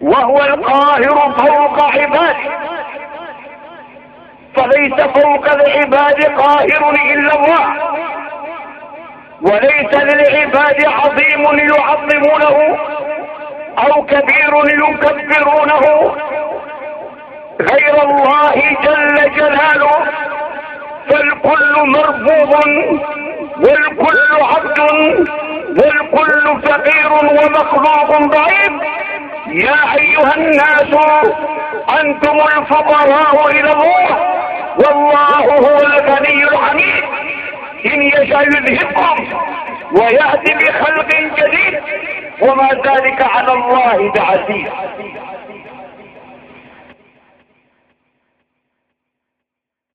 وهو القاهر فوق عباده فليس فوق العباد قاهر إلا الله. وليس للعباد عظيم يعظمونه أو كبير يكبرونه. غير الله جل جلاله. فالكل مربوب والكل عبد والكل فقير ومخلوق ضعيف. يا أيها الناس أنتم الفقراء إلى الله والله هو الغني الحميد. إن يشاء يذهبكم وياتي بخلق جديد وما ذلك على الله بعزيز.